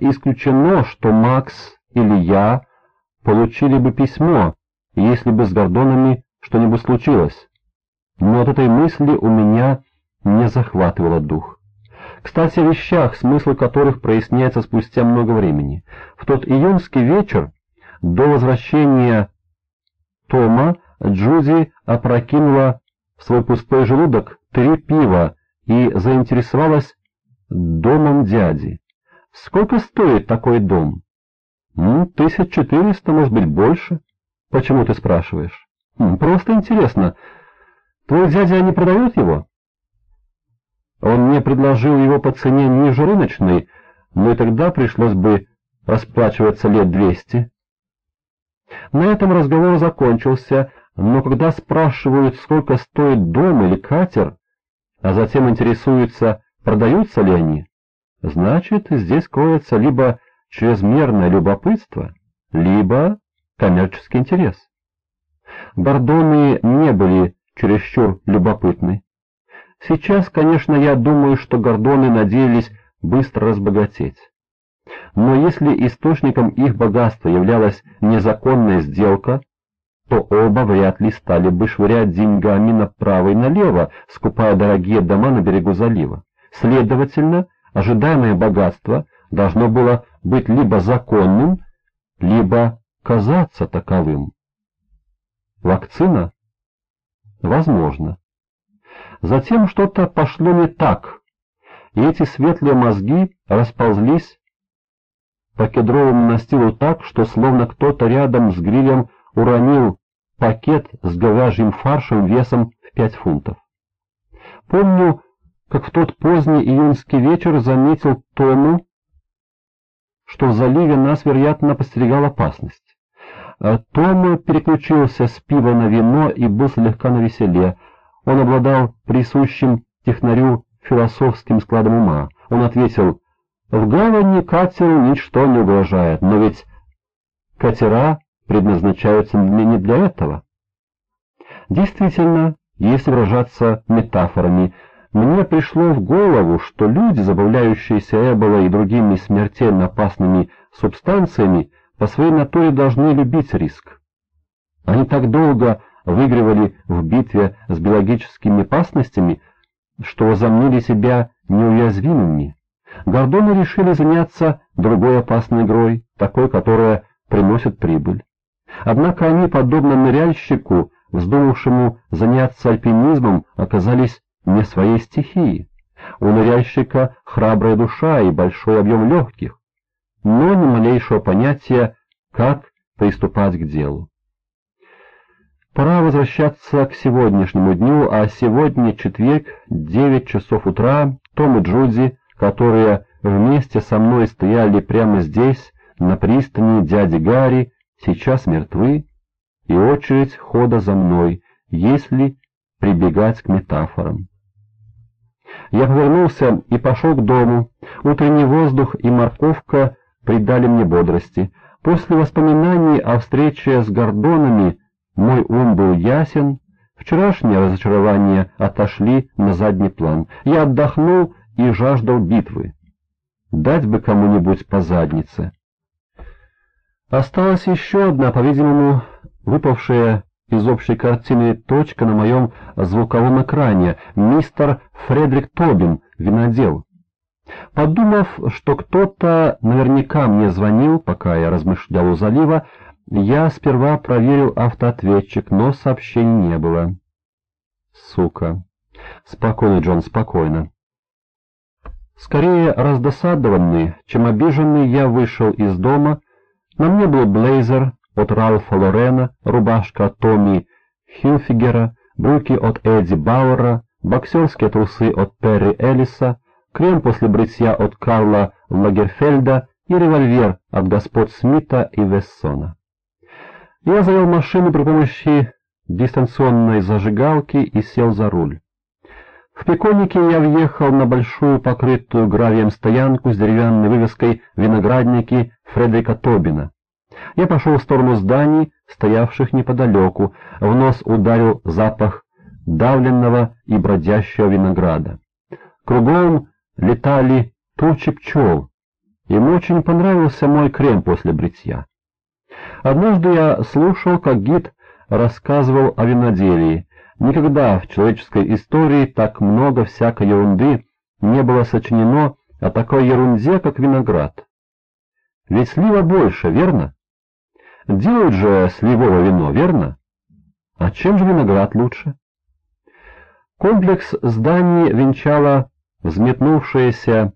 исключено, что Макс или я получили бы письмо, если бы с Гордонами что-нибудь случилось. Но от этой мысли у меня не захватывало дух. Кстати, о вещах, смысл которых проясняется спустя много времени. В тот июньский вечер, до возвращения Тома, Джуди опрокинула в свой пустой желудок три пива и заинтересовалась домом дяди. Сколько стоит такой дом? Ну, тысяч четыреста, может быть, больше. Почему ты спрашиваешь? Просто интересно. Твой дядя не продает его? Он мне предложил его по цене ниже рыночной, но и тогда пришлось бы расплачиваться лет двести. На этом разговор закончился, но когда спрашивают, сколько стоит дом или катер, а затем интересуются, продаются ли они, значит, здесь кроется либо чрезмерное любопытство, либо коммерческий интерес. Гордоны не были чересчур любопытны. Сейчас, конечно, я думаю, что гордоны надеялись быстро разбогатеть. Но если источником их богатства являлась незаконная сделка, то оба вряд ли стали бы швырять деньгами направо и налево, скупая дорогие дома на берегу залива. Следовательно, ожидаемое богатство должно было быть либо законным, либо казаться таковым. Вакцина? Возможно. Затем что-то пошло не так, и эти светлые мозги расползлись по кедровому настилу так, что словно кто-то рядом с грилем уронил пакет с говяжьим фаршем весом в пять фунтов. Помню, как в тот поздний июньский вечер заметил Тому, что в заливе нас, вероятно, постерегала опасность. А Том переключился с пива на вино и был слегка навеселе. Он обладал присущим технарю философским складом ума. Он ответил, «В гавани катеру ничто не угрожает, но ведь катера предназначаются не для этого». Действительно, если выражаться метафорами, мне пришло в голову, что люди, забавляющиеся эболой и другими смертельно опасными субстанциями, по своей натуре должны любить риск. Они так долго выигрывали в битве с биологическими опасностями, что возомнили себя неуязвимыми. Гордоны решили заняться другой опасной игрой, такой, которая приносит прибыль. Однако они, подобно ныряльщику, вздумавшему заняться альпинизмом, оказались не своей стихии. У ныряльщика храбрая душа и большой объем легких, но ни малейшего понятия, как приступать к делу. Пора возвращаться к сегодняшнему дню, а сегодня четверг, 9 часов утра, Том и Джуди, которые вместе со мной стояли прямо здесь, на пристани дяди Гарри, сейчас мертвы, и очередь хода за мной, если прибегать к метафорам. Я повернулся и пошел к дому. Утренний воздух и морковка придали мне бодрости. После воспоминаний о встрече с Гордонами мой ум был ясен, вчерашнее разочарование отошли на задний план. Я отдохнул и жаждал битвы. Дать бы кому-нибудь по заднице. Осталась еще одна, по-видимому, выпавшая из общей картины точка на моем звуковом экране, мистер Фредерик Тобин, винодел. Подумав, что кто-то наверняка мне звонил, пока я размышлял у залива, я сперва проверил автоответчик, но сообщений не было. Сука. Спокойно, Джон, спокойно. Скорее раздосадованный, чем обиженный, я вышел из дома. На мне был блейзер, от Ральфа Лорена, рубашка Томми Хилфигера, брюки от Эдди Бауэра, боксерские трусы от Перри Эллиса, крем после бритья от Карла Лагерфельда и револьвер от господ Смита и Вессона. Я завел машину при помощи дистанционной зажигалки и сел за руль. В Пеконике я въехал на большую покрытую гравием стоянку с деревянной вывеской «Виноградники Фредерика Тобина». Я пошел в сторону зданий, стоявших неподалеку, в нос ударил запах давленного и бродящего винограда. Кругом летали тучи пчел. Ему очень понравился мой крем после бритья. Однажды я слушал, как гид рассказывал о виноделии. Никогда в человеческой истории так много всякой ерунды не было сочинено о такой ерунде, как виноград. Ведь слива больше, верно? Делают же сливовое вино, верно? А чем же виноград лучше? Комплекс зданий венчала взметнувшаяся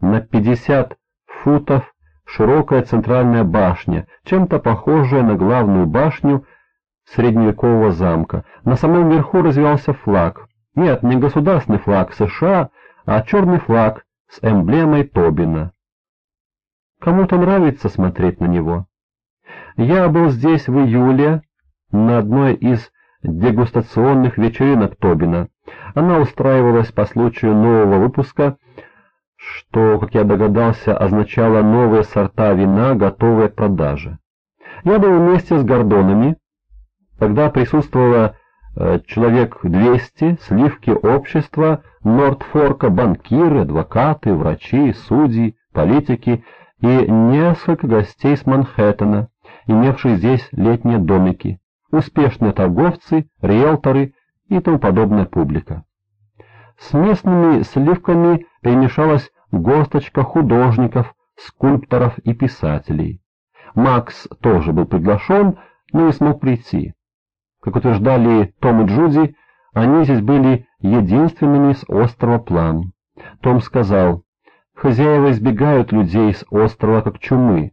на 50 футов широкая центральная башня, чем-то похожая на главную башню средневекового замка. На самом верху развивался флаг. Нет, не государственный флаг США, а черный флаг с эмблемой Тобина. Кому-то нравится смотреть на него. Я был здесь в июле на одной из дегустационных вечеринок Тобина. Она устраивалась по случаю нового выпуска что, как я догадался, означало новые сорта вина, готовые к продаже. Я был вместе с Гордонами, тогда присутствовало э, человек 200, сливки общества, Нортфорка, банкиры, адвокаты, врачи, судьи, политики и несколько гостей с Манхэттена, имевшие здесь летние домики, успешные торговцы, риэлторы и тому подобная публика. С местными сливками перемешалась горсточка художников, скульпторов и писателей. Макс тоже был приглашен, но не смог прийти. Как утверждали Том и Джуди, они здесь были единственными с острова План. Том сказал, «Хозяева избегают людей с острова как чумы».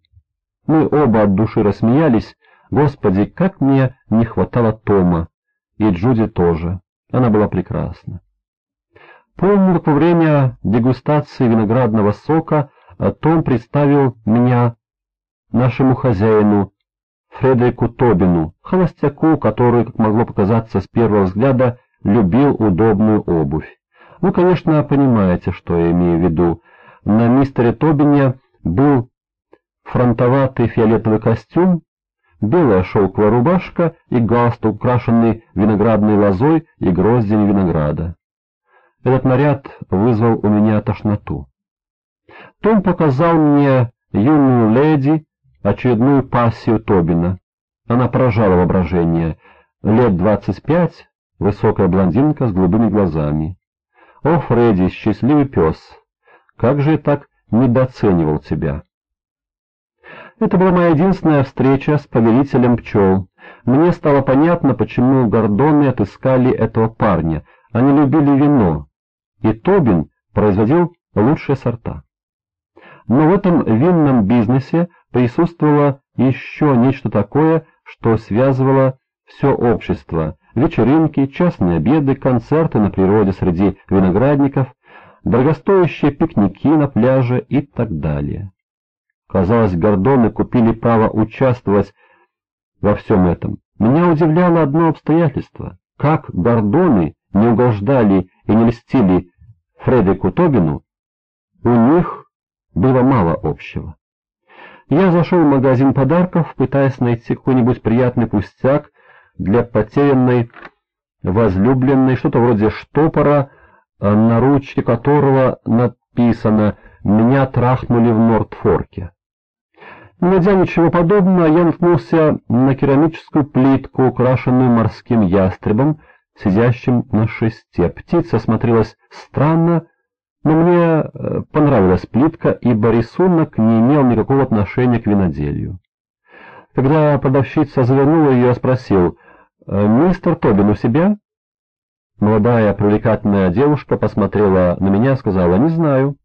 Мы оба от души рассмеялись, «Господи, как мне не хватало Тома!» И Джуди тоже. Она была прекрасна. Помню, во время дегустации виноградного сока Том представил меня нашему хозяину Фредерику Тобину, холостяку, который, как могло показаться с первого взгляда, любил удобную обувь. Вы, конечно, понимаете, что я имею в виду. На мистере Тобине был фронтоватый фиолетовый костюм, белая шелковая рубашка и галстук, украшенный виноградной лозой и гроздями винограда. Этот наряд вызвал у меня тошноту. Том показал мне юную леди, очередную пассию Тобина. Она поражала воображение. Лет двадцать пять, высокая блондинка с голубыми глазами. О, Фредди, счастливый пес! Как же я так недооценивал тебя! Это была моя единственная встреча с повелителем пчел. Мне стало понятно, почему гордоны отыскали этого парня. Они любили вино, и Тобин производил лучшие сорта. Но в этом винном бизнесе присутствовало еще нечто такое, что связывало все общество, вечеринки, частные обеды, концерты на природе среди виноградников, дорогостоящие пикники на пляже и так далее. Казалось, гордоны купили право участвовать во всем этом. Меня удивляло одно обстоятельство. Как гордоны не угождали и не льстили Фредрику Тобину, у них было мало общего. Я зашел в магазин подарков, пытаясь найти какой-нибудь приятный пустяк для потерянной возлюбленной, что-то вроде штопора, на ручке которого написано «Меня трахнули в Нортфорке». Не найдя ничего подобного, я наткнулся на керамическую плитку, украшенную морским ястребом, сидящим на шесте. Птица смотрелась странно, но мне э, понравилась плитка, ибо рисунок не имел никакого отношения к виноделию. Когда продавщица завернула ее, я спросил, «Э, «Мистер Тобин у себя?» Молодая привлекательная девушка посмотрела на меня и сказала, «Не знаю.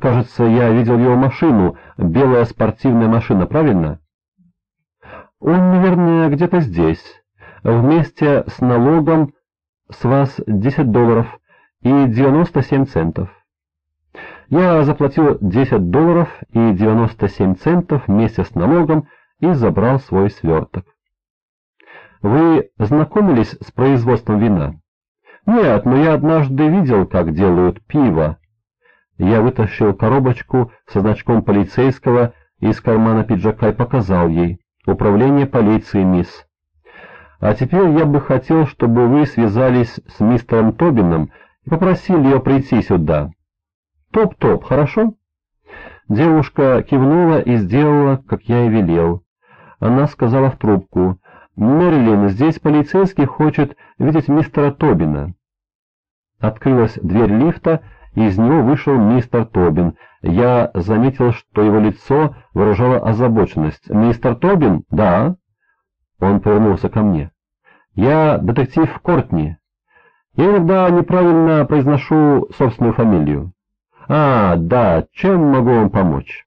Кажется, я видел его машину, белая спортивная машина, правильно?» «Он, наверное, где-то здесь» вместе с налогом с вас 10 долларов и 97 центов. Я заплатил 10 долларов и 97 центов вместе с налогом и забрал свой сверток. Вы знакомились с производством вина? Нет, но я однажды видел, как делают пиво. Я вытащил коробочку со значком полицейского из кармана пиджака и показал ей. Управление полиции, мисс. А теперь я бы хотел, чтобы вы связались с мистером Тобином и попросили его прийти сюда. Топ-топ, хорошо? Девушка кивнула и сделала, как я и велел. Она сказала в трубку, «Мэрилин, здесь полицейский хочет видеть мистера Тобина». Открылась дверь лифта, из него вышел мистер Тобин. Я заметил, что его лицо выражало озабоченность. «Мистер Тобин?» «Да». Он повернулся ко мне. «Я детектив Кортни. Я иногда неправильно произношу собственную фамилию». «А, да, чем могу вам помочь?»